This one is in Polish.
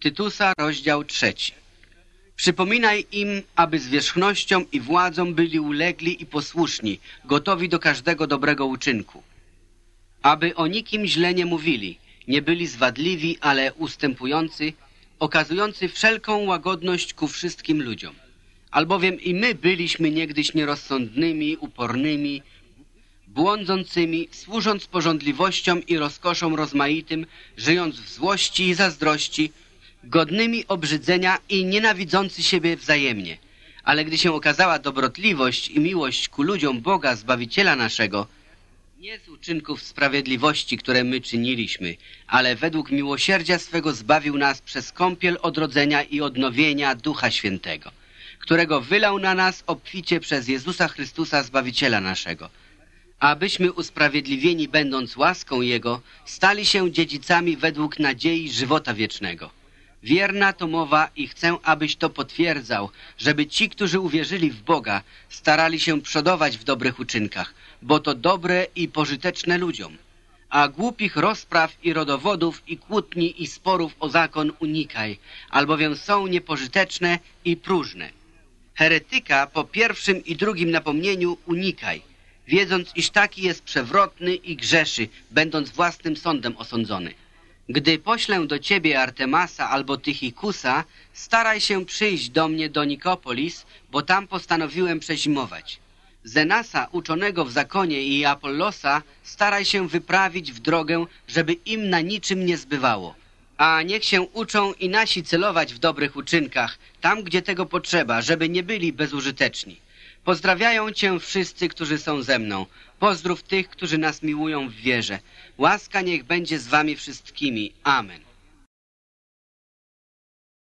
Tytusa, rozdział trzeci. Przypominaj im, aby zwierzchnością i władzą byli ulegli i posłuszni, gotowi do każdego dobrego uczynku. Aby o nikim źle nie mówili, nie byli zwadliwi, ale ustępujący, okazujący wszelką łagodność ku wszystkim ludziom. Albowiem i my byliśmy niegdyś nierozsądnymi, upornymi, błądzącymi, służąc porządliwościom i rozkoszom rozmaitym, żyjąc w złości i zazdrości, godnymi obrzydzenia i nienawidzący siebie wzajemnie. Ale gdy się okazała dobrotliwość i miłość ku ludziom Boga, Zbawiciela naszego, nie z uczynków sprawiedliwości, które my czyniliśmy, ale według miłosierdzia swego zbawił nas przez kąpiel odrodzenia i odnowienia Ducha Świętego, którego wylał na nas obficie przez Jezusa Chrystusa, Zbawiciela naszego, abyśmy usprawiedliwieni będąc łaską Jego, stali się dziedzicami według nadziei żywota wiecznego. Wierna to mowa i chcę, abyś to potwierdzał, żeby ci, którzy uwierzyli w Boga, starali się przodować w dobrych uczynkach, bo to dobre i pożyteczne ludziom. A głupich rozpraw i rodowodów i kłótni i sporów o zakon unikaj, albowiem są niepożyteczne i próżne. Heretyka po pierwszym i drugim napomnieniu unikaj, wiedząc, iż taki jest przewrotny i grzeszy, będąc własnym sądem osądzony. Gdy poślę do ciebie Artemasa albo Tychikusa, staraj się przyjść do mnie do Nikopolis, bo tam postanowiłem przezimować. Zenasa, uczonego w zakonie i Apollosa, staraj się wyprawić w drogę, żeby im na niczym nie zbywało. A niech się uczą i nasi celować w dobrych uczynkach, tam gdzie tego potrzeba, żeby nie byli bezużyteczni. Pozdrawiają Cię wszyscy, którzy są ze mną. Pozdrów tych, którzy nas miłują w wierze. Łaska niech będzie z Wami wszystkimi. Amen.